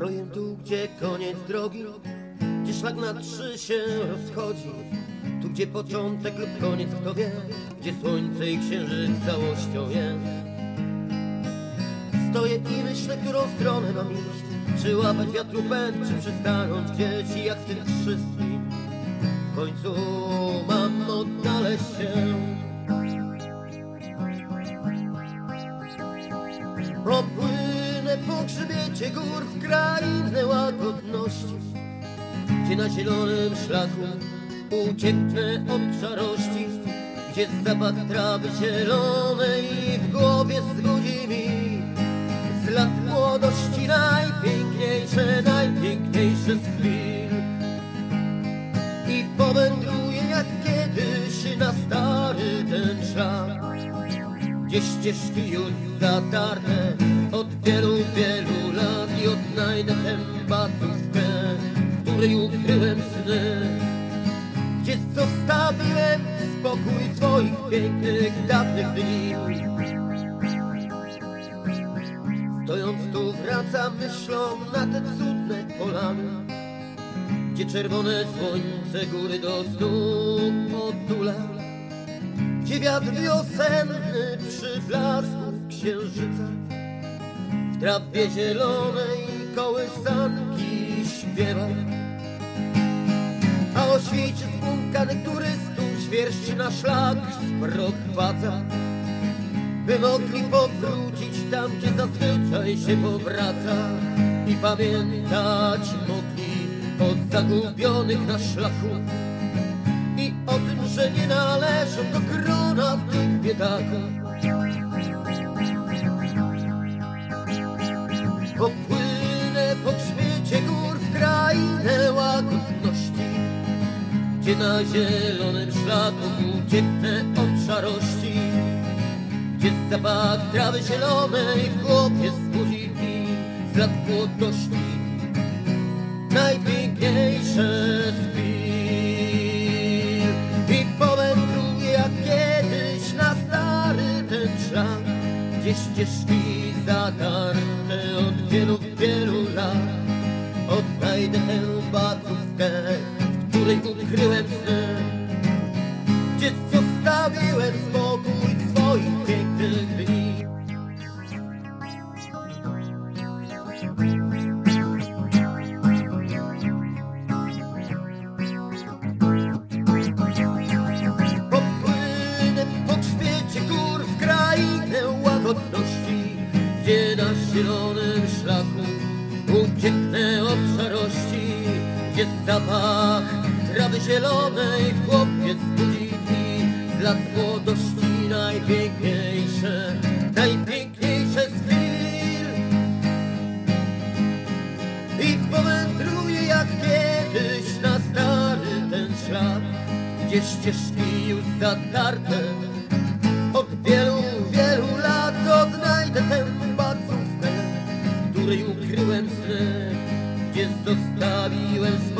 Tu, gdzie koniec drogi, gdzie szlak na trzy się rozchodzi. Tu, gdzie początek lub koniec, kto wie, gdzie słońce i księżyc całością jest. Stoję i myślę, którą stronę mam iść. Czy łapać wiatru pęd, czy przystanąć gdzieś i jak w tym wszystkim. W końcu mam odnaleźć się. Opłynę po grzbiecie gór w krainę łagodności Gdzie na zielonym szlaku ucieknę od szarości Gdzie zapach trawy zielonej w głowie zbudzi mi Z lat młodości najpiękniejsze, najpiękniejsze z chwil. I powędruję jak kiedyś na stary ten szlak gdzie ścieżki już zatarte od odnajdę tę batówkę, w której ukryłem sny. Gdzie zostawiłem spokój swoich pięknych, dawnych dni. Stojąc tu wracam myślą na te cudne polany, gdzie czerwone słońce góry do stóp otula gdzie wiatr wiosenny przy blasku księżyca w trawie zielonej kołysanki śpiewa a o świcie spłonkanych turystów świerści na szlak sprowadza by mogli powrócić tam, gdzie zazwyczaj się powraca i pamiętać mogli o zagubionych na szlaku i o tym, że nie należą do grona tych biedaków. Gdzie na zielonym szlaku ucieknę od szarości, gdzie zapach trawy zielonej w głowie zbudzi mi z lat młodości? Najpiękniejsze z i powędruję jak kiedyś na stary ten szlak, gdzie ścieżki zatarte gdzie na zielonym szlaku ucieknę od szarości, gdzie zapach trawy zielonej w głowie zbudzi mi z lat młodości najpiękniejsze, najpiękniejsze z chwil. I powędruję jak kiedyś na stary ten szlak, gdzie ścieżki już zatarte ukryłem sny, gdzie zostawiłem spokój swoich pięknych dni.